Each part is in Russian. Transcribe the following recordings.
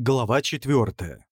Глава четвертая.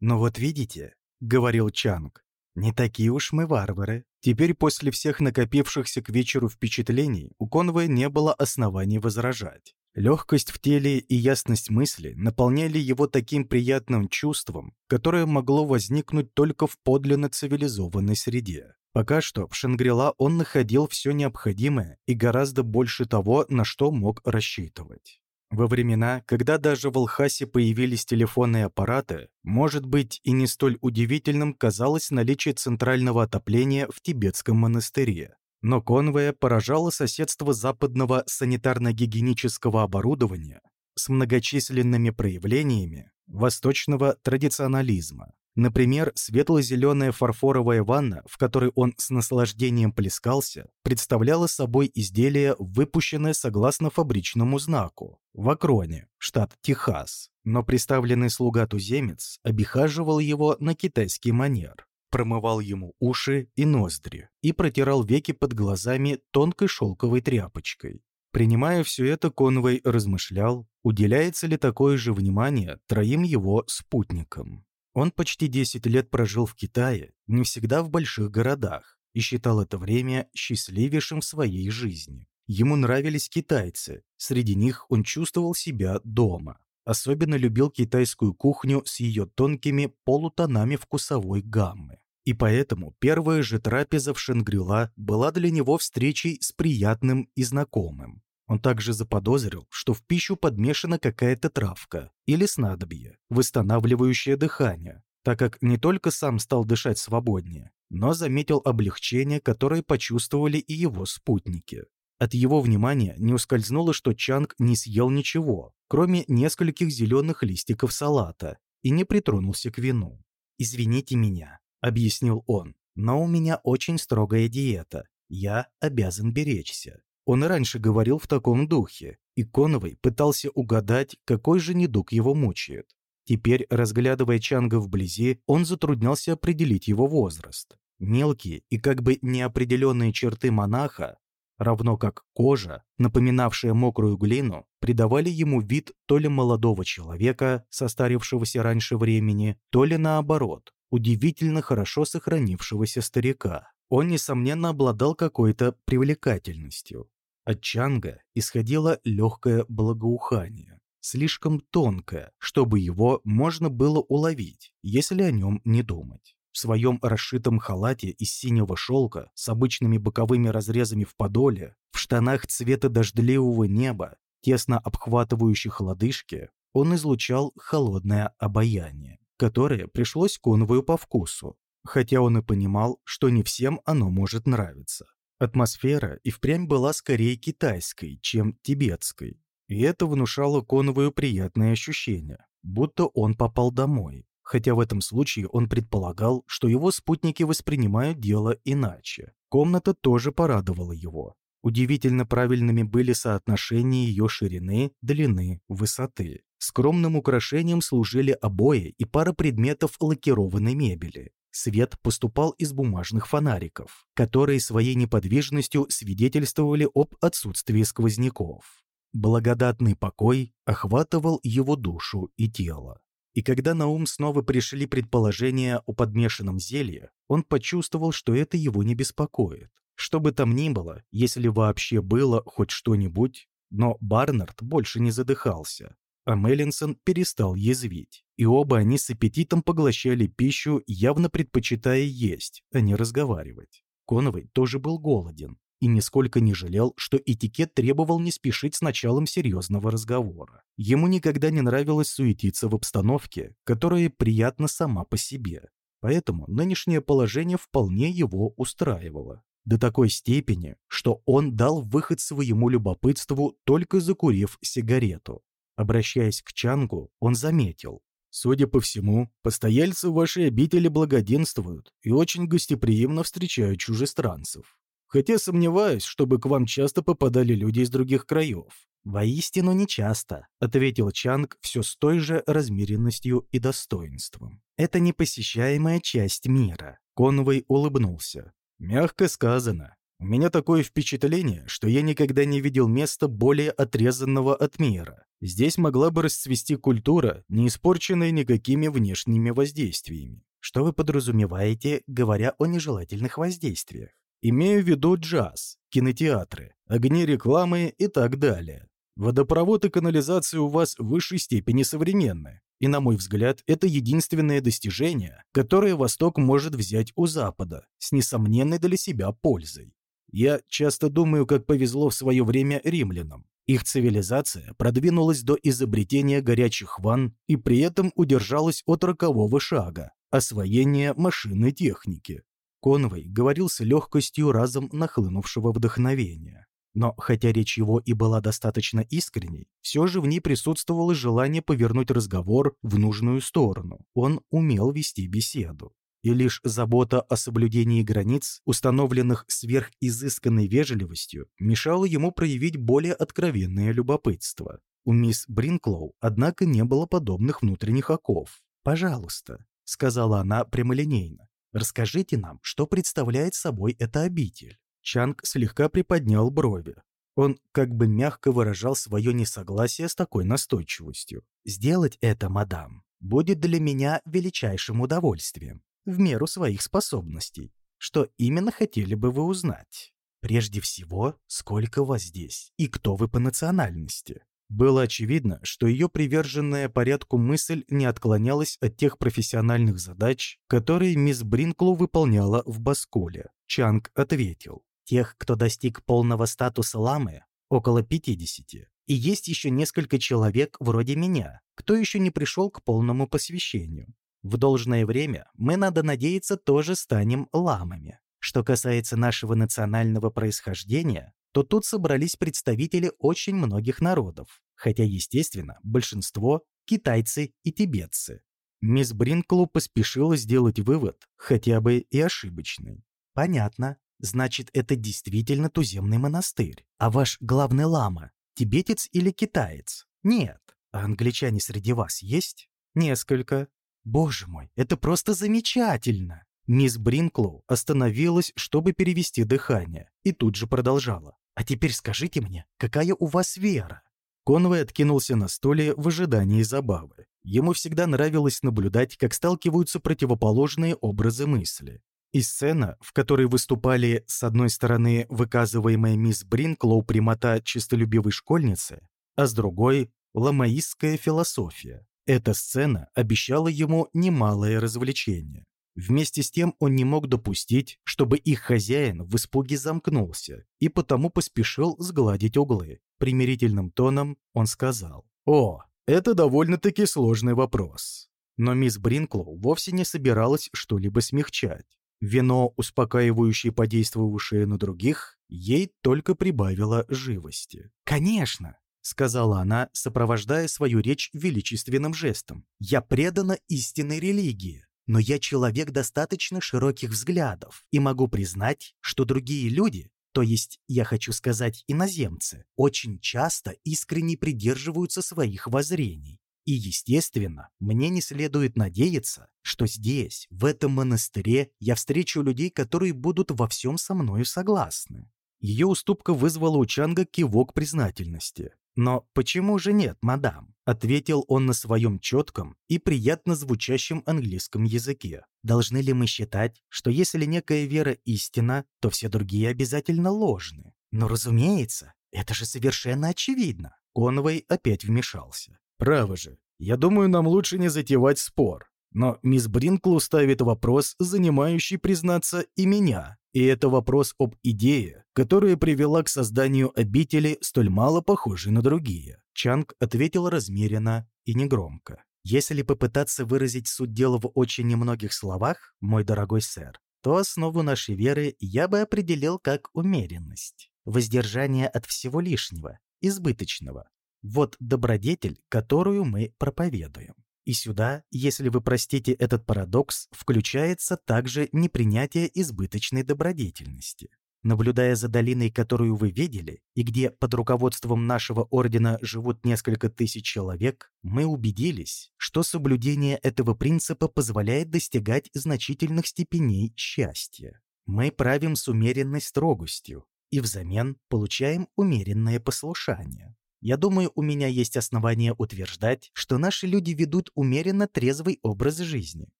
«Ну вот видите», — говорил Чанг, — «не такие уж мы варвары». Теперь после всех накопившихся к вечеру впечатлений у Конвоя не было оснований возражать. Легкость в теле и ясность мысли наполняли его таким приятным чувством, которое могло возникнуть только в подлинно цивилизованной среде. Пока что в Шангрила он находил все необходимое и гораздо больше того, на что мог рассчитывать. Во времена, когда даже в Алхасе появились телефонные аппараты, может быть и не столь удивительным казалось наличие центрального отопления в тибетском монастыре. Но конвоя поражало соседство западного санитарно-гигиенического оборудования с многочисленными проявлениями восточного традиционализма. Например, светло-зеленая фарфоровая ванна, в которой он с наслаждением плескался, представляла собой изделие, выпущенное согласно фабричному знаку в Акроне, штат Техас. Но представленный слуга-туземец обихаживал его на китайский манер, промывал ему уши и ноздри и протирал веки под глазами тонкой шелковой тряпочкой. Принимая все это, Конвей размышлял, уделяется ли такое же внимание троим его спутникам. Он почти 10 лет прожил в Китае, не всегда в больших городах, и считал это время счастливейшим в своей жизни. Ему нравились китайцы, среди них он чувствовал себя дома. Особенно любил китайскую кухню с ее тонкими полутонами вкусовой гаммы. И поэтому первая же трапеза в Шангрила была для него встречей с приятным и знакомым. Он также заподозрил, что в пищу подмешана какая-то травка или снадобье, восстанавливающее дыхание, так как не только сам стал дышать свободнее, но заметил облегчение, которое почувствовали и его спутники. От его внимания не ускользнуло, что Чанг не съел ничего, кроме нескольких зеленых листиков салата, и не притронулся к вину. «Извините меня», — объяснил он, — «но у меня очень строгая диета. Я обязан беречься. Он и раньше говорил в таком духе, и Коновый пытался угадать, какой же недуг его мучает. Теперь, разглядывая Чанга вблизи, он затруднялся определить его возраст. Мелкие и как бы неопределенные черты монаха, равно как кожа, напоминавшая мокрую глину, придавали ему вид то ли молодого человека, состарившегося раньше времени, то ли наоборот, удивительно хорошо сохранившегося старика. Он, несомненно, обладал какой-то привлекательностью. От Чанга исходило легкое благоухание, слишком тонкое, чтобы его можно было уловить, если о нем не думать. В своем расшитом халате из синего шелка с обычными боковыми разрезами в подоле, в штанах цвета дождливого неба, тесно обхватывающих лодыжки, он излучал холодное обаяние, которое пришлось конвою по вкусу, хотя он и понимал, что не всем оно может нравиться. Атмосфера и впрямь была скорее китайской, чем тибетской. И это внушало Коновую приятное ощущение, будто он попал домой. Хотя в этом случае он предполагал, что его спутники воспринимают дело иначе. Комната тоже порадовала его. Удивительно правильными были соотношения ее ширины, длины, высоты. Скромным украшением служили обои и пара предметов лакированной мебели. Свет поступал из бумажных фонариков, которые своей неподвижностью свидетельствовали об отсутствии сквозняков. Благодатный покой охватывал его душу и тело. И когда на ум снова пришли предположения о подмешанном зелье, он почувствовал, что это его не беспокоит. Что бы там ни было, если вообще было хоть что-нибудь, но Барнард больше не задыхался, а Меллинсон перестал язвить. И оба они с аппетитом поглощали пищу, явно предпочитая есть, а не разговаривать. Коновый тоже был голоден и нисколько не жалел, что этикет требовал не спешить с началом серьезного разговора. Ему никогда не нравилось суетиться в обстановке, которая приятна сама по себе. Поэтому нынешнее положение вполне его устраивало. До такой степени, что он дал выход своему любопытству, только закурив сигарету. Обращаясь к Чангу, он заметил. «Судя по всему, постояльцы вашей обители благоденствуют и очень гостеприимно встречают чужестранцев. Хотя сомневаюсь, чтобы к вам часто попадали люди из других краев». «Воистину нечасто», — ответил Чанг все с той же размеренностью и достоинством. «Это непосещаемая часть мира». Конвой улыбнулся. «Мягко сказано. У меня такое впечатление, что я никогда не видел места более отрезанного от мира. Здесь могла бы расцвести культура, не испорченная никакими внешними воздействиями. Что вы подразумеваете, говоря о нежелательных воздействиях? Имею в виду джаз, кинотеатры, огни рекламы и так далее. Водопровод и канализация у вас в высшей степени современны. И, на мой взгляд, это единственное достижение, которое Восток может взять у Запада, с несомненной для себя пользой. Я часто думаю, как повезло в свое время римлянам. Их цивилизация продвинулась до изобретения горячих ванн и при этом удержалась от рокового шага – освоения машинной техники. Конвой говорил с легкостью разом нахлынувшего вдохновения. Но хотя речь его и была достаточно искренней, все же в ней присутствовало желание повернуть разговор в нужную сторону. Он умел вести беседу. И лишь забота о соблюдении границ, установленных сверхизысканной вежливостью, мешала ему проявить более откровенное любопытство. У мисс Бринклоу, однако, не было подобных внутренних оков. «Пожалуйста», — сказала она прямолинейно, — «расскажите нам, что представляет собой эта обитель». Чанг слегка приподнял брови. Он как бы мягко выражал свое несогласие с такой настойчивостью. «Сделать это, мадам, будет для меня величайшим удовольствием в меру своих способностей. Что именно хотели бы вы узнать? Прежде всего, сколько вас здесь и кто вы по национальности? Было очевидно, что ее приверженная порядку мысль не отклонялась от тех профессиональных задач, которые мисс Бринклу выполняла в Баскуле. Чанг ответил. Тех, кто достиг полного статуса ламы, около 50. И есть еще несколько человек вроде меня, кто еще не пришел к полному посвящению. В должное время мы, надо надеяться, тоже станем ламами. Что касается нашего национального происхождения, то тут собрались представители очень многих народов, хотя, естественно, большинство – китайцы и тибетцы. Мисс Бринклу поспешила сделать вывод, хотя бы и ошибочный. «Понятно. Значит, это действительно туземный монастырь. А ваш главный лама – тибетец или китаец? Нет. А англичане среди вас есть? Несколько. Боже мой, это просто замечательно! Мисс Бринклоу остановилась, чтобы перевести дыхание, и тут же продолжала. «А теперь скажите мне, какая у вас вера?» Конвой откинулся на стуле в ожидании забавы. Ему всегда нравилось наблюдать, как сталкиваются противоположные образы мысли. И сцена, в которой выступали, с одной стороны, выказываемая мисс Бринклоу прямота чистолюбивой школьницы, а с другой – ламаистская философия. Эта сцена обещала ему немалое развлечение. Вместе с тем он не мог допустить, чтобы их хозяин в испуге замкнулся, и потому поспешил сгладить углы. Примирительным тоном он сказал, «О, это довольно-таки сложный вопрос». Но мисс Бринклоу вовсе не собиралась что-либо смягчать. Вино, успокаивающее подействовавшее на других, ей только прибавило живости. «Конечно, сказала она, сопровождая свою речь величественным жестом. «Я предана истинной религии, но я человек достаточно широких взглядов и могу признать, что другие люди, то есть, я хочу сказать, иноземцы, очень часто искренне придерживаются своих воззрений. И, естественно, мне не следует надеяться, что здесь, в этом монастыре, я встречу людей, которые будут во всем со мною согласны. Ее уступка вызвала у Чанга кивок признательности. «Но почему же нет, мадам?» — ответил он на своем четком и приятно звучащем английском языке. «Должны ли мы считать, что если некая вера истина, то все другие обязательно ложны? Но, разумеется, это же совершенно очевидно». Конвей опять вмешался. «Право же, я думаю, нам лучше не затевать спор. Но мисс Бринклу ставит вопрос, занимающий, признаться, и меня. И это вопрос об идее, которая привела к созданию обители, столь мало похожей на другие. Чанг ответил размеренно и негромко. Если попытаться выразить суть дела в очень немногих словах, мой дорогой сэр, то основу нашей веры я бы определил как умеренность, воздержание от всего лишнего, избыточного. Вот добродетель, которую мы проповедуем. И сюда, если вы простите этот парадокс, включается также непринятие избыточной добродетельности. Наблюдая за долиной, которую вы видели, и где под руководством нашего ордена живут несколько тысяч человек, мы убедились, что соблюдение этого принципа позволяет достигать значительных степеней счастья. Мы правим с умеренной строгостью и взамен получаем умеренное послушание. Я думаю, у меня есть основания утверждать, что наши люди ведут умеренно трезвый образ жизни,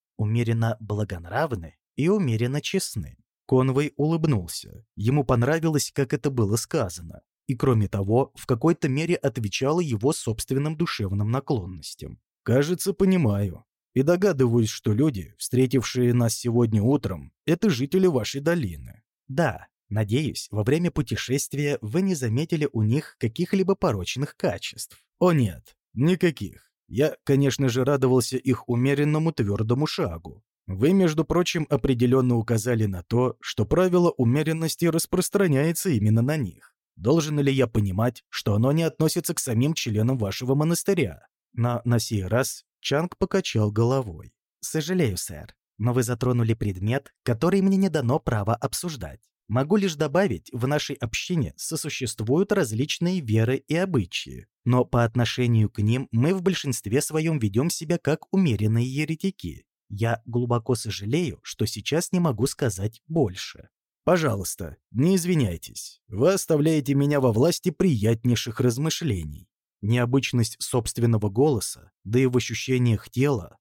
умеренно благонравны и умеренно честны. Конвой улыбнулся. Ему понравилось, как это было сказано. И кроме того, в какой-то мере отвечало его собственным душевным наклонностям. «Кажется, понимаю. И догадываюсь, что люди, встретившие нас сегодня утром, это жители вашей долины». «Да, надеюсь, во время путешествия вы не заметили у них каких-либо порочных качеств». «О нет, никаких. Я, конечно же, радовался их умеренному твердому шагу. Вы, между прочим, определенно указали на то, что правило умеренности распространяется именно на них. Должен ли я понимать, что оно не относится к самим членам вашего монастыря? Но на сей раз Чанг покачал головой. «Сожалею, сэр, но вы затронули предмет, который мне не дано право обсуждать. Могу лишь добавить, в нашей общине сосуществуют различные веры и обычаи, но по отношению к ним мы в большинстве своем ведем себя как умеренные еретики, я глубоко сожалею, что сейчас не могу сказать больше. Пожалуйста, не извиняйтесь. Вы оставляете меня во власти приятнейших размышлений. Необычность собственного голоса, да и в ощущениях тела,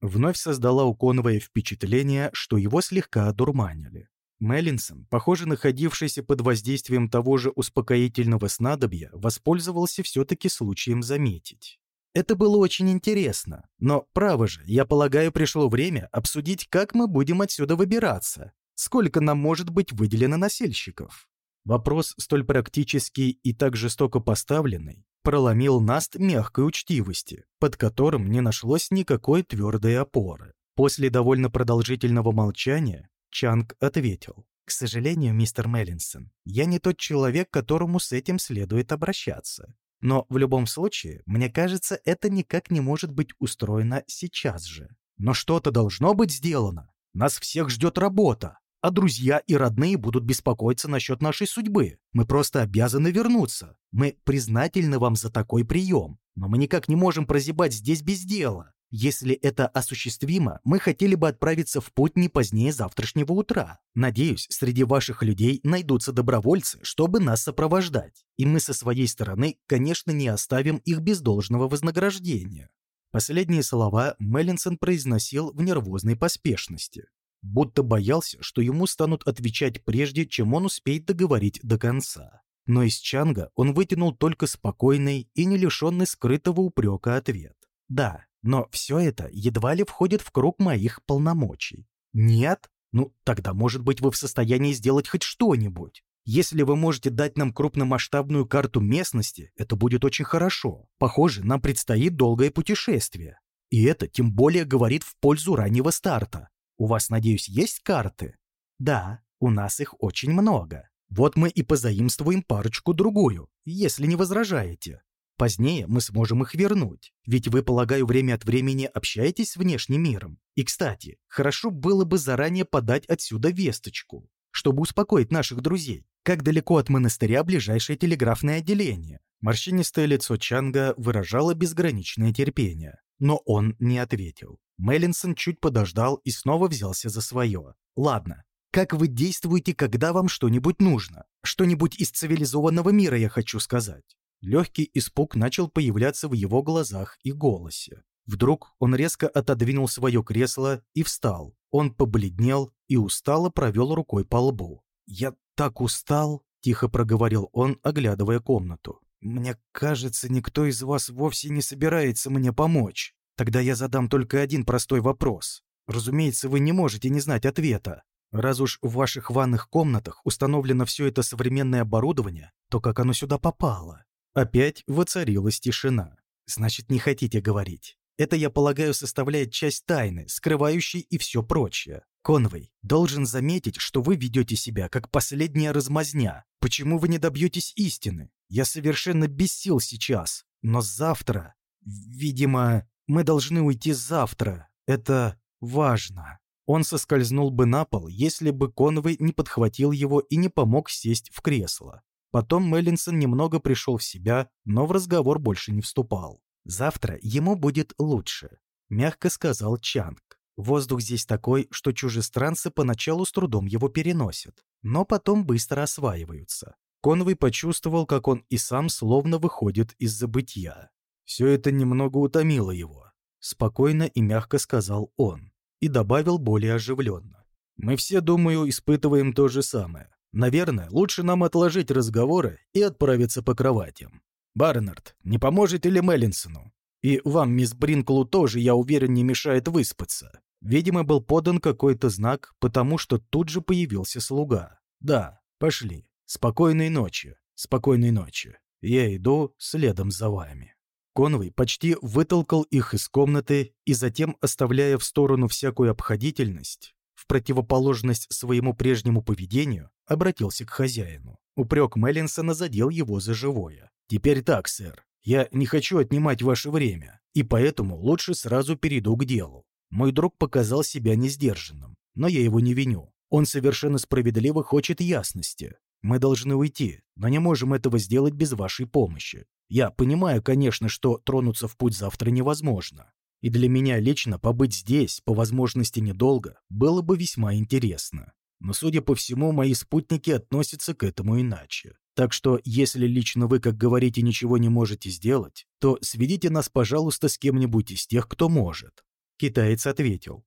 вновь создала у Конвоя впечатление, что его слегка одурманили. Меллинсон, похоже, находившийся под воздействием того же успокоительного снадобья, воспользовался все-таки случаем заметить. Это было очень интересно. Но, право же, я полагаю, пришло время обсудить, как мы будем отсюда выбираться. Сколько нам может быть выделено насельщиков? Вопрос, столь практический и так жестоко поставленный, проломил наст мягкой учтивости, под которым не нашлось никакой твердой опоры. После довольно продолжительного молчания Чанг ответил. «К сожалению, мистер Меллинсон, я не тот человек, к которому с этим следует обращаться. Но в любом случае, мне кажется, это никак не может быть устроено сейчас же. Но что-то должно быть сделано. Нас всех ждет работа, а друзья и родные будут беспокоиться насчет нашей судьбы. Мы просто обязаны вернуться. Мы признательны вам за такой прием, но мы никак не можем прозябать здесь без дела. Если это осуществимо, мы хотели бы отправиться в путь не позднее завтрашнего утра. Надеюсь, среди ваших людей найдутся добровольцы, чтобы нас сопровождать. И мы со своей стороны, конечно, не оставим их без должного вознаграждения». Последние слова Меллинсон произносил в нервозной поспешности, будто боялся, что ему станут отвечать прежде, чем он успеет договорить до конца. Но из Чанга он вытянул только спокойный и не лишенный скрытого упрека ответ. «Да, но все это едва ли входит в круг моих полномочий. Нет? Ну, тогда, может быть, вы в состоянии сделать хоть что-нибудь. Если вы можете дать нам крупномасштабную карту местности, это будет очень хорошо. Похоже, нам предстоит долгое путешествие. И это тем более говорит в пользу раннего старта. У вас, надеюсь, есть карты? Да, у нас их очень много. Вот мы и позаимствуем парочку-другую, если не возражаете. Позднее мы сможем их вернуть, ведь вы, полагаю, время от времени общаетесь с внешним миром. И, кстати, хорошо было бы заранее подать отсюда весточку, чтобы успокоить наших друзей. Как далеко от монастыря ближайшее телеграфное отделение? Морщинистое лицо Чанга выражало безграничное терпение, но он не ответил. Меллинсон чуть подождал и снова взялся за свое. «Ладно, как вы действуете, когда вам что-нибудь нужно? Что-нибудь из цивилизованного мира, я хочу сказать. Легкий испуг начал появляться в его глазах и голосе. Вдруг он резко отодвинул свое кресло и встал. Он побледнел и устало провел рукой по лбу. «Я так устал», — тихо проговорил он, оглядывая комнату. «Мне кажется, никто из вас вовсе не собирается мне помочь. Тогда я задам только один простой вопрос. Разумеется, вы не можете не знать ответа. Раз уж в ваших ванных комнатах установлено все это современное оборудование, то как оно сюда попало? Опять воцарилась тишина. Значит, не хотите говорить. Это, я полагаю, составляет часть тайны, скрывающей и все прочее. Конвей, должен заметить, что вы ведете себя как последняя размазня. Почему вы не добьетесь истины? Я совершенно без сил сейчас. Но завтра... Видимо, мы должны уйти завтра. Это важно. Он соскользнул бы на пол, если бы Конвей не подхватил его и не помог сесть в кресло. Потом Меллинсон немного пришел в себя, но в разговор больше не вступал. «Завтра ему будет лучше», — мягко сказал Чанг. «Воздух здесь такой, что чужестранцы поначалу с трудом его переносят, но потом быстро осваиваются. Конвой почувствовал, как он и сам словно выходит из забытья. Все это немного утомило его. Спокойно и мягко сказал он. И добавил более оживленно. «Мы все, думаю, испытываем то же самое. Наверное, лучше нам отложить разговоры и отправиться по кроватям. Барнард, не поможете ли Меллинсону? И вам, мисс Бринклу, тоже, я уверен, не мешает выспаться». Видимо, был подан какой-то знак, потому что тут же появился слуга. «Да, пошли. Спокойной ночи. Спокойной ночи. Я иду следом за вами». Конвой почти вытолкал их из комнаты и затем, оставляя в сторону всякую обходительность, в противоположность своему прежнему поведению, обратился к хозяину. Упрек Меллинсона задел его за живое. «Теперь так, сэр. Я не хочу отнимать ваше время, и поэтому лучше сразу перейду к делу. Мой друг показал себя несдержанным, но я его не виню. Он совершенно справедливо хочет ясности. Мы должны уйти, но не можем этого сделать без вашей помощи. Я понимаю, конечно, что тронуться в путь завтра невозможно. И для меня лично побыть здесь, по возможности недолго, было бы весьма интересно. Но, судя по всему, мои спутники относятся к этому иначе. Так что, если лично вы, как говорите, ничего не можете сделать, то сведите нас, пожалуйста, с кем-нибудь из тех, кто может». Китаец ответил.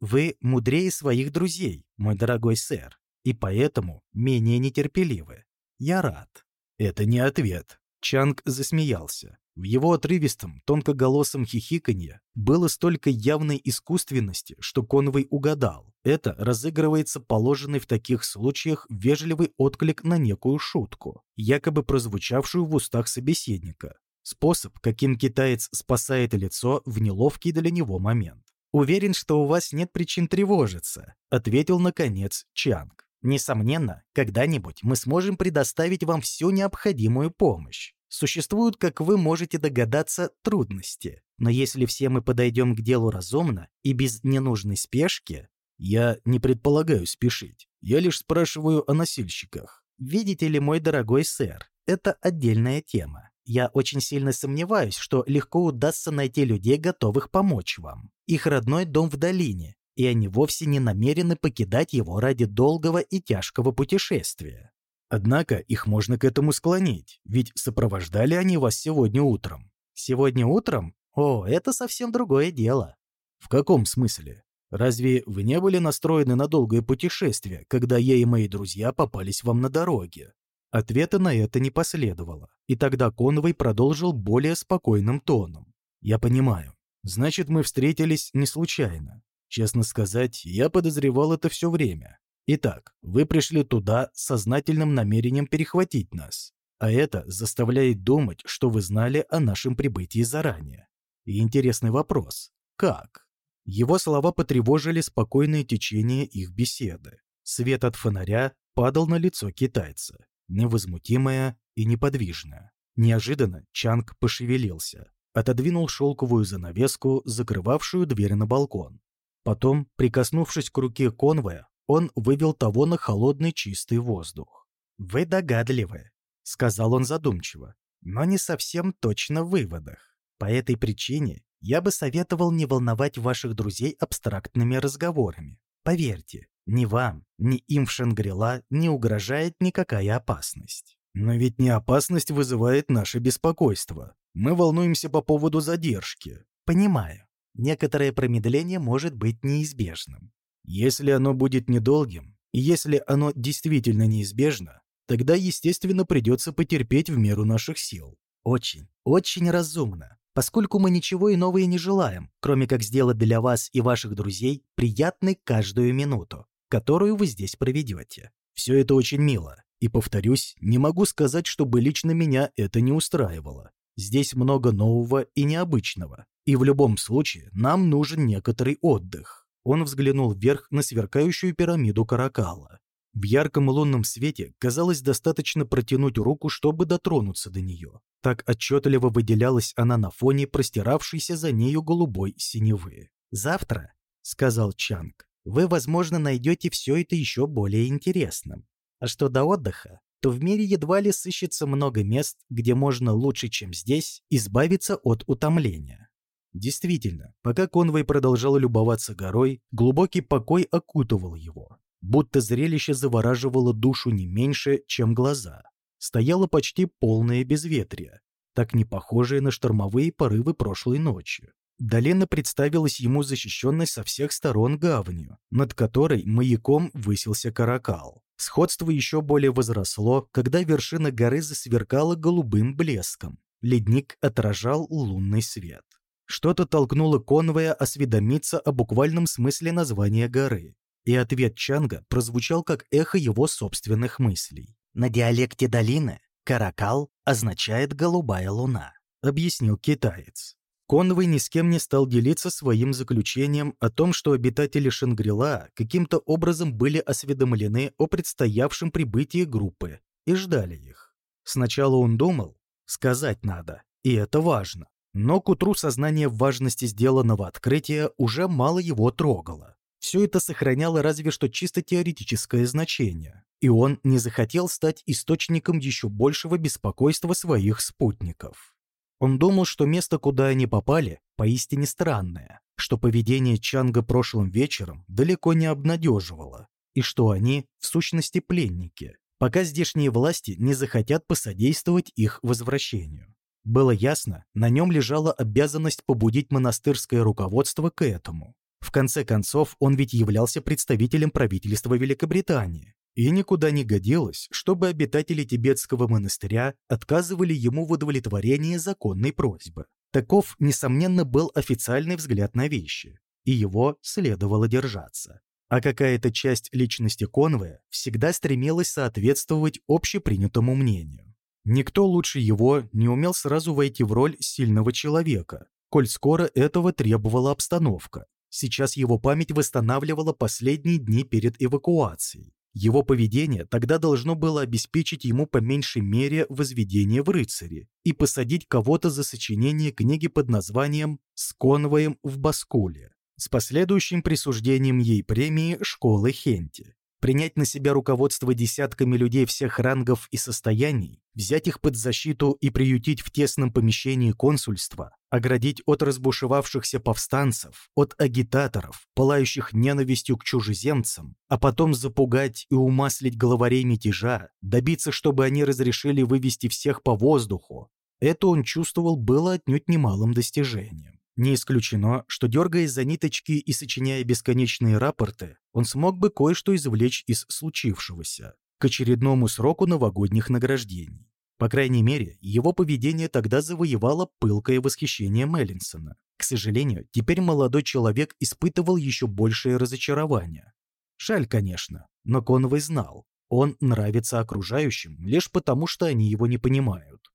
«Вы мудрее своих друзей, мой дорогой сэр, и поэтому менее нетерпеливы. Я рад». «Это не ответ», Чанг засмеялся. В его отрывистом, тонкоголосом хихиканье было столько явной искусственности, что Конвой угадал. Это разыгрывается положенный в таких случаях вежливый отклик на некую шутку, якобы прозвучавшую в устах собеседника. Способ, каким китаец спасает лицо в неловкий для него момент. «Уверен, что у вас нет причин тревожиться», — ответил, наконец, Чанг. Несомненно, когда-нибудь мы сможем предоставить вам всю необходимую помощь. Существуют, как вы можете догадаться, трудности. Но если все мы подойдем к делу разумно и без ненужной спешки... Я не предполагаю спешить. Я лишь спрашиваю о носильщиках. Видите ли, мой дорогой сэр, это отдельная тема. Я очень сильно сомневаюсь, что легко удастся найти людей, готовых помочь вам. Их родной дом в долине, и они вовсе не намерены покидать его ради долгого и тяжкого путешествия. Однако их можно к этому склонить, ведь сопровождали они вас сегодня утром. Сегодня утром? О, это совсем другое дело. В каком смысле? Разве вы не были настроены на долгое путешествие, когда я и мои друзья попались вам на дороге? Ответа на это не последовало, и тогда Конвой продолжил более спокойным тоном. «Я понимаю. Значит, мы встретились не случайно. Честно сказать, я подозревал это все время. Итак, вы пришли туда с сознательным намерением перехватить нас. А это заставляет думать, что вы знали о нашем прибытии заранее. И интересный вопрос. Как? Его слова потревожили спокойное течение их беседы. Свет от фонаря падал на лицо китайца, невозмутимое и неподвижное. Неожиданно Чанг пошевелился, отодвинул шелковую занавеску, закрывавшую дверь на балкон, Потом, прикоснувшись к руке конвоя, он вывел того на холодный чистый воздух. «Вы догадливы», — сказал он задумчиво, «но не совсем точно в выводах. По этой причине я бы советовал не волновать ваших друзей абстрактными разговорами. Поверьте, ни вам, ни им в Шангрила не угрожает никакая опасность». «Но ведь не опасность вызывает наше беспокойство. Мы волнуемся по поводу задержки». «Понимаю. Некоторое промедление может быть неизбежным. Если оно будет недолгим, и если оно действительно неизбежно, тогда, естественно, придется потерпеть в меру наших сил. Очень, очень разумно, поскольку мы ничего иного и не желаем, кроме как сделать для вас и ваших друзей приятной каждую минуту, которую вы здесь проведете. Все это очень мило, и, повторюсь, не могу сказать, чтобы лично меня это не устраивало. Здесь много нового и необычного, и в любом случае нам нужен некоторый отдых. Он взглянул вверх на сверкающую пирамиду Каракала. В ярком лунном свете казалось достаточно протянуть руку, чтобы дотронуться до нее. Так отчетливо выделялась она на фоне простиравшейся за нею голубой синевы. «Завтра», — сказал Чанг, — «вы, возможно, найдете все это еще более интересным. А что до отдыха, то в мире едва ли сыщется много мест, где можно лучше, чем здесь, избавиться от утомления. Действительно, пока Конвой продолжал любоваться горой, глубокий покой окутывал его, будто зрелище завораживало душу не меньше, чем глаза. стояло почти полное безветрие, так не похожее на штормовые порывы прошлой ночи. Долина представилась ему защищенной со всех сторон гаванью, над которой маяком высился каракал. Сходство еще более возросло, когда вершина горы засверкала голубым блеском. Ледник отражал лунный свет. Что-то толкнуло Конвоя осведомиться о буквальном смысле названия горы, и ответ Чанга прозвучал как эхо его собственных мыслей. На диалекте долины «каракал» означает «голубая луна», — объяснил китаец. Конвой ни с кем не стал делиться своим заключением о том, что обитатели Шангрила каким-то образом были осведомлены о предстоявшем прибытии группы и ждали их. Сначала он думал, сказать надо, и это важно. Но к утру сознание важности сделанного открытия уже мало его трогало. Все это сохраняло разве что чисто теоретическое значение, и он не захотел стать источником еще большего беспокойства своих спутников. Он думал, что место, куда они попали, поистине странное, что поведение Чанга прошлым вечером далеко не обнадеживало, и что они, в сущности, пленники, пока здешние власти не захотят посодействовать их возвращению. Было ясно, на нем лежала обязанность побудить монастырское руководство к этому. В конце концов, он ведь являлся представителем правительства Великобритании, и никуда не годилось, чтобы обитатели тибетского монастыря отказывали ему в удовлетворении законной просьбы. Таков, несомненно, был официальный взгляд на вещи, и его следовало держаться. А какая-то часть личности Конвоя всегда стремилась соответствовать общепринятому мнению. Никто лучше его не умел сразу войти в роль сильного человека, коль скоро этого требовала обстановка. Сейчас его память восстанавливала последние дни перед эвакуацией. Его поведение тогда должно было обеспечить ему по меньшей мере возведение в рыцари и посадить кого-то за сочинение книги под названием «С конвоем в Баскуле» с последующим присуждением ей премии «Школы Хенти» принять на себя руководство десятками людей всех рангов и состояний, взять их под защиту и приютить в тесном помещении консульства, оградить от разбушевавшихся повстанцев, от агитаторов, пылающих ненавистью к чужеземцам, а потом запугать и умаслить главарей мятежа, добиться, чтобы они разрешили вывести всех по воздуху, это он чувствовал было отнюдь немалым достижением. Не исключено, что дергаясь за ниточки и сочиняя бесконечные рапорты, он смог бы кое-что извлечь из случившегося к очередному сроку новогодних награждений. По крайней мере, его поведение тогда завоевало пылкое восхищение Меллинсона. К сожалению, теперь молодой человек испытывал еще большее разочарование. Жаль, конечно, но Конвой знал, он нравится окружающим лишь потому, что они его не понимают.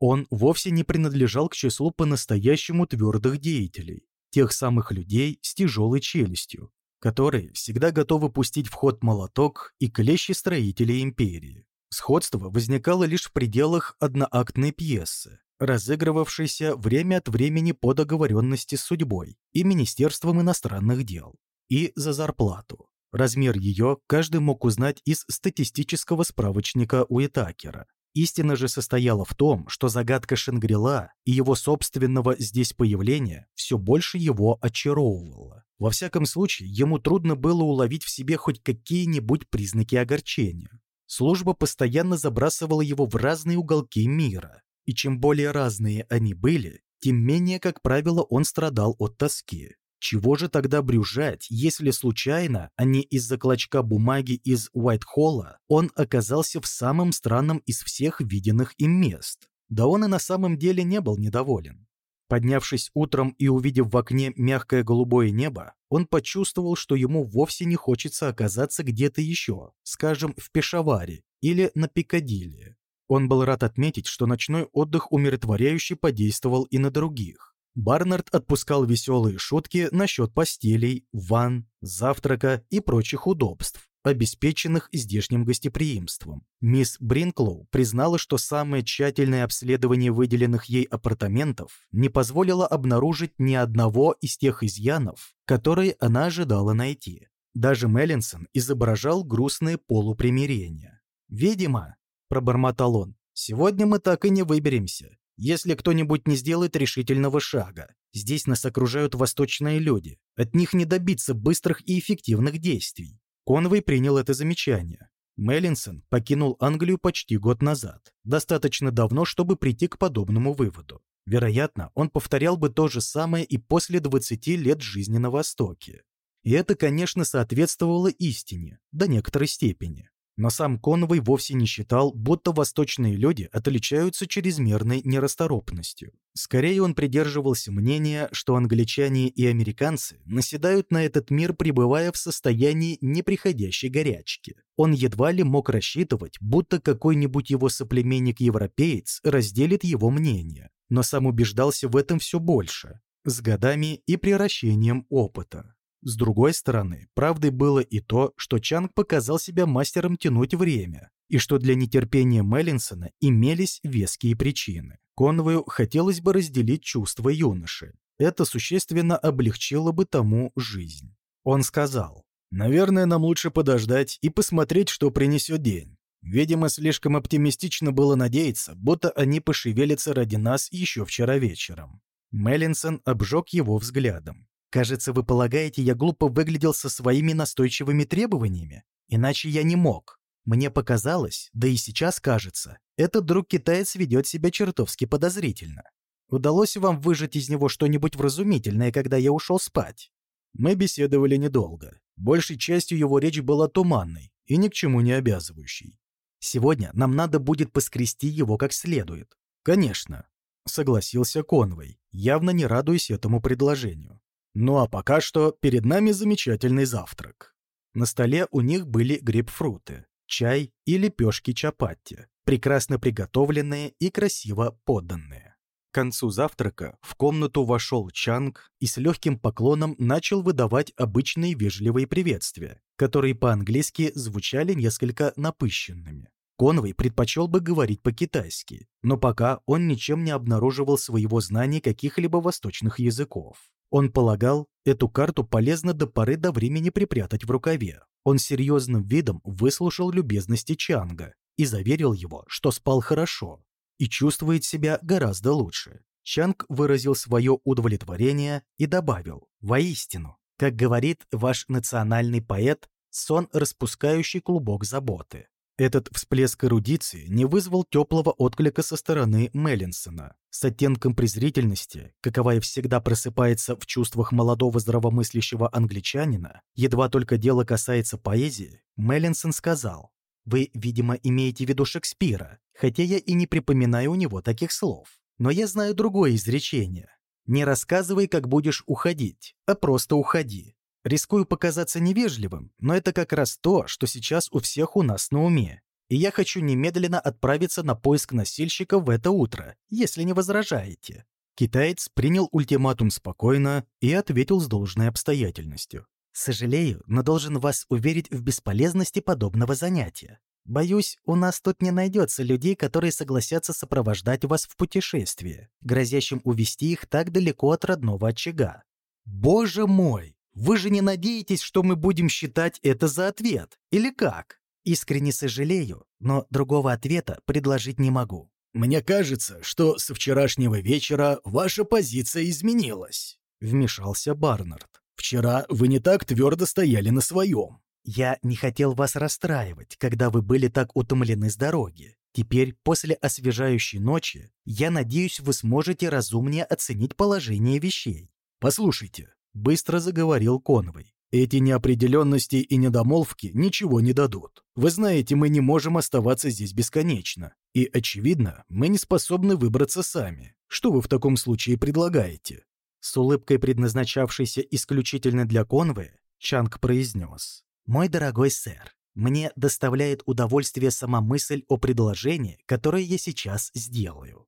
Он вовсе не принадлежал к числу по-настоящему твердых деятелей, тех самых людей с тяжелой челюстью, которые всегда готовы пустить в ход молоток и клещи строителей империи. Сходство возникало лишь в пределах одноактной пьесы, разыгрывавшейся время от времени по договоренности с судьбой и Министерством иностранных дел, и за зарплату. Размер ее каждый мог узнать из статистического справочника Уитакера. Истина же состояла в том, что загадка Шангрила и его собственного здесь появления все больше его очаровывала. Во всяком случае, ему трудно было уловить в себе хоть какие-нибудь признаки огорчения. Служба постоянно забрасывала его в разные уголки мира, и чем более разные они были, тем менее, как правило, он страдал от тоски. Чего же тогда брюжать, если случайно, а не из-за клочка бумаги из Уайтхолла, он оказался в самом странном из всех виденных им мест? Да он и на самом деле не был недоволен. Поднявшись утром и увидев в окне мягкое голубое небо, он почувствовал, что ему вовсе не хочется оказаться где-то еще, скажем, в Пешаваре или на Пикадилли. Он был рад отметить, что ночной отдых умиротворяюще подействовал и на других. Барнард отпускал веселые шутки насчет постелей, ванн, завтрака и прочих удобств, обеспеченных здешним гостеприимством. Мисс Бринклоу признала, что самое тщательное обследование выделенных ей апартаментов не позволило обнаружить ни одного из тех изъянов, которые она ожидала найти. Даже Меллинсон изображал грустное полупримирение. «Видимо», — пробормотал он, — «сегодня мы так и не выберемся если кто-нибудь не сделает решительного шага. Здесь нас окружают восточные люди. От них не добиться быстрых и эффективных действий. Конвой принял это замечание. Меллинсон покинул Англию почти год назад, достаточно давно, чтобы прийти к подобному выводу. Вероятно, он повторял бы то же самое и после 20 лет жизни на Востоке. И это, конечно, соответствовало истине, до некоторой степени. Но сам Конвой вовсе не считал, будто восточные люди отличаются чрезмерной нерасторопностью. Скорее он придерживался мнения, что англичане и американцы наседают на этот мир, пребывая в состоянии неприходящей горячки. Он едва ли мог рассчитывать, будто какой-нибудь его соплеменник-европеец разделит его мнение, но сам убеждался в этом все больше, с годами и приращением опыта. С другой стороны, правдой было и то, что Чанг показал себя мастером тянуть время, и что для нетерпения Меллинсона имелись веские причины. Конвою хотелось бы разделить чувства юноши. Это существенно облегчило бы тому жизнь. Он сказал, «Наверное, нам лучше подождать и посмотреть, что принесет день. Видимо, слишком оптимистично было надеяться, будто они пошевелятся ради нас еще вчера вечером». Меллинсон обжег его взглядом. Кажется, вы полагаете, я глупо выглядел со своими настойчивыми требованиями? Иначе я не мог. Мне показалось, да и сейчас кажется, этот друг-китаец ведет себя чертовски подозрительно. Удалось вам выжать из него что-нибудь вразумительное, когда я ушел спать? Мы беседовали недолго. Большей частью его речь была туманной и ни к чему не обязывающей. Сегодня нам надо будет поскрести его как следует. Конечно, согласился Конвой, явно не радуясь этому предложению. Ну а пока что перед нами замечательный завтрак. На столе у них были грейпфруты, чай и лепешки чапатти, прекрасно приготовленные и красиво поданные. К концу завтрака в комнату вошел Чанг и с легким поклоном начал выдавать обычные вежливые приветствия, которые по-английски звучали несколько напыщенными. Конвой предпочел бы говорить по-китайски, но пока он ничем не обнаруживал своего знания каких-либо восточных языков. Он полагал, эту карту полезно до поры до времени припрятать в рукаве. Он серьезным видом выслушал любезности Чанга и заверил его, что спал хорошо и чувствует себя гораздо лучше. Чанг выразил свое удовлетворение и добавил «Воистину, как говорит ваш национальный поэт, сон, распускающий клубок заботы. Этот всплеск эрудиции не вызвал теплого отклика со стороны Меллинсона. С оттенком презрительности, каковая всегда просыпается в чувствах молодого здравомыслящего англичанина, едва только дело касается поэзии, Меллинсон сказал, «Вы, видимо, имеете в виду Шекспира, хотя я и не припоминаю у него таких слов. Но я знаю другое изречение. Не рассказывай, как будешь уходить, а просто уходи. Рискую показаться невежливым, но это как раз то, что сейчас у всех у нас на уме. И я хочу немедленно отправиться на поиск носильщика в это утро, если не возражаете». Китаец принял ультиматум спокойно и ответил с должной обстоятельностью. «Сожалею, но должен вас уверить в бесполезности подобного занятия. Боюсь, у нас тут не найдется людей, которые согласятся сопровождать вас в путешествии, грозящем увести их так далеко от родного очага. Боже мой! Вы же не надеетесь, что мы будем считать это за ответ, или как? Искренне сожалею, но другого ответа предложить не могу. Мне кажется, что со вчерашнего вечера ваша позиция изменилась, вмешался Барнард. Вчера вы не так твердо стояли на своем. Я не хотел вас расстраивать, когда вы были так утомлены с дороги. Теперь, после освежающей ночи, я надеюсь, вы сможете разумнее оценить положение вещей. Послушайте, Быстро заговорил Конвой. Эти неопределенности и недомолвки ничего не дадут. Вы знаете, мы не можем оставаться здесь бесконечно. И, очевидно, мы не способны выбраться сами. Что вы в таком случае предлагаете?» С улыбкой, предназначавшейся исключительно для Конвы, Чанг произнес. «Мой дорогой сэр, мне доставляет удовольствие сама мысль о предложении, которое я сейчас сделаю.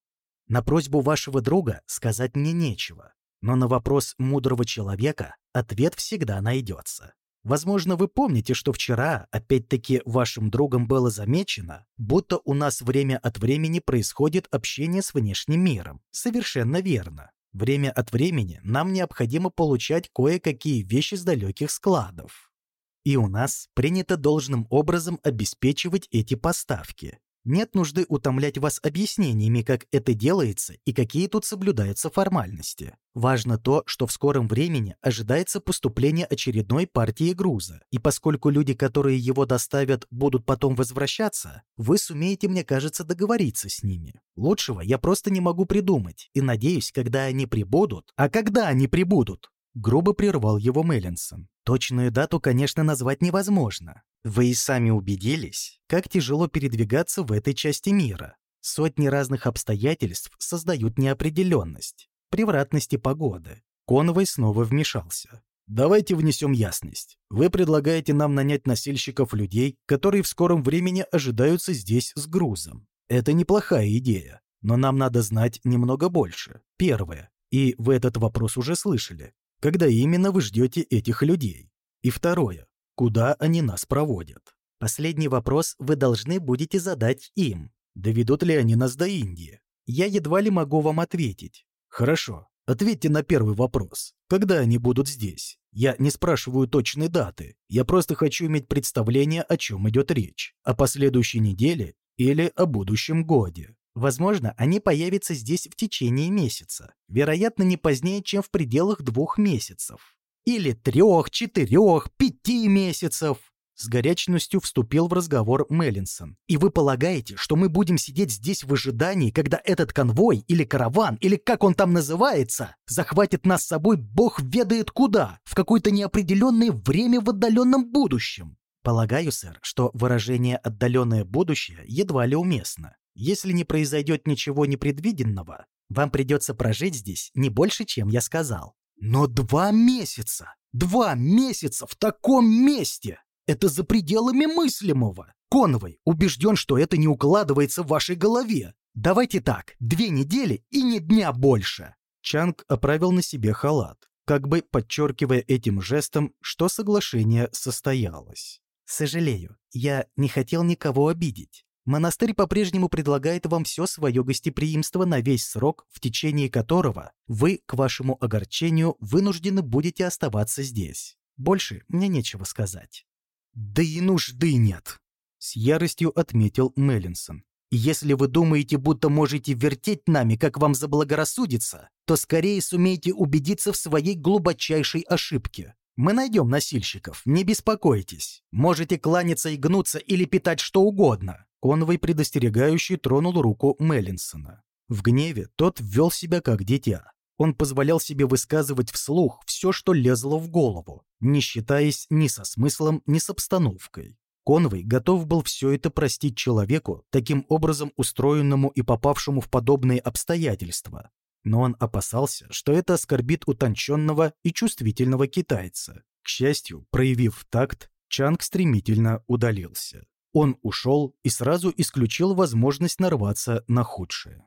На просьбу вашего друга сказать мне нечего. Но на вопрос мудрого человека ответ всегда найдется. Возможно, вы помните, что вчера, опять-таки, вашим другом было замечено, будто у нас время от времени происходит общение с внешним миром. Совершенно верно. Время от времени нам необходимо получать кое-какие вещи с далеких складов. И у нас принято должным образом обеспечивать эти поставки. Нет нужды утомлять вас объяснениями, как это делается и какие тут соблюдаются формальности. Важно то, что в скором времени ожидается поступление очередной партии груза, и поскольку люди, которые его доставят, будут потом возвращаться, вы сумеете, мне кажется, договориться с ними. Лучшего я просто не могу придумать, и надеюсь, когда они прибудут... А когда они прибудут? Грубо прервал его Меллинсон. Точную дату, конечно, назвать невозможно. Вы и сами убедились, как тяжело передвигаться в этой части мира. Сотни разных обстоятельств создают неопределенность, превратности погоды. Конвой снова вмешался. Давайте внесем ясность. Вы предлагаете нам нанять носильщиков людей, которые в скором времени ожидаются здесь с грузом. Это неплохая идея, но нам надо знать немного больше. Первое. И вы этот вопрос уже слышали. Когда именно вы ждете этих людей? И второе. Куда они нас проводят? Последний вопрос вы должны будете задать им. Доведут ли они нас до Индии? Я едва ли могу вам ответить. Хорошо. Ответьте на первый вопрос. Когда они будут здесь? Я не спрашиваю точной даты. Я просто хочу иметь представление, о чем идет речь. О последующей неделе или о будущем годе. Возможно, они появятся здесь в течение месяца, вероятно, не позднее, чем в пределах двух месяцев. Или трех, четырех, пяти месяцев. С горячностью вступил в разговор Меллинсон. «И вы полагаете, что мы будем сидеть здесь в ожидании, когда этот конвой или караван, или как он там называется, захватит нас с собой бог ведает куда, в какое-то неопределенное время в отдаленном будущем?» Полагаю, сэр, что выражение «отдаленное будущее» едва ли уместно. Если не произойдет ничего непредвиденного, вам придется прожить здесь не больше, чем я сказал. Но два месяца! Два месяца в таком месте! Это за пределами мыслимого! Конвой убежден, что это не укладывается в вашей голове. Давайте так, две недели и ни дня больше. Чанг оправил на себе халат, как бы подчеркивая этим жестом, что соглашение состоялось. «Сожалею, я не хотел никого обидеть. Монастырь по-прежнему предлагает вам все свое гостеприимство на весь срок, в течение которого вы, к вашему огорчению, вынуждены будете оставаться здесь. Больше мне нечего сказать». «Да и нужды нет», — с яростью отметил Меллинсон. «Если вы думаете, будто можете вертеть нами, как вам заблагорассудится, то скорее сумеете убедиться в своей глубочайшей ошибке. Мы найдем носильщиков, не беспокойтесь. Можете кланяться и гнуться или питать что угодно. Конвой предостерегающий тронул руку Меллинсона. В гневе тот ввел себя как дитя. Он позволял себе высказывать вслух все, что лезло в голову, не считаясь ни со смыслом, ни с обстановкой. Конвой готов был все это простить человеку, таким образом устроенному и попавшему в подобные обстоятельства. Но он опасался, что это оскорбит утонченного и чувствительного китайца. К счастью, проявив такт, Чанг стремительно удалился. Он ушел и сразу исключил возможность нарваться на худшее.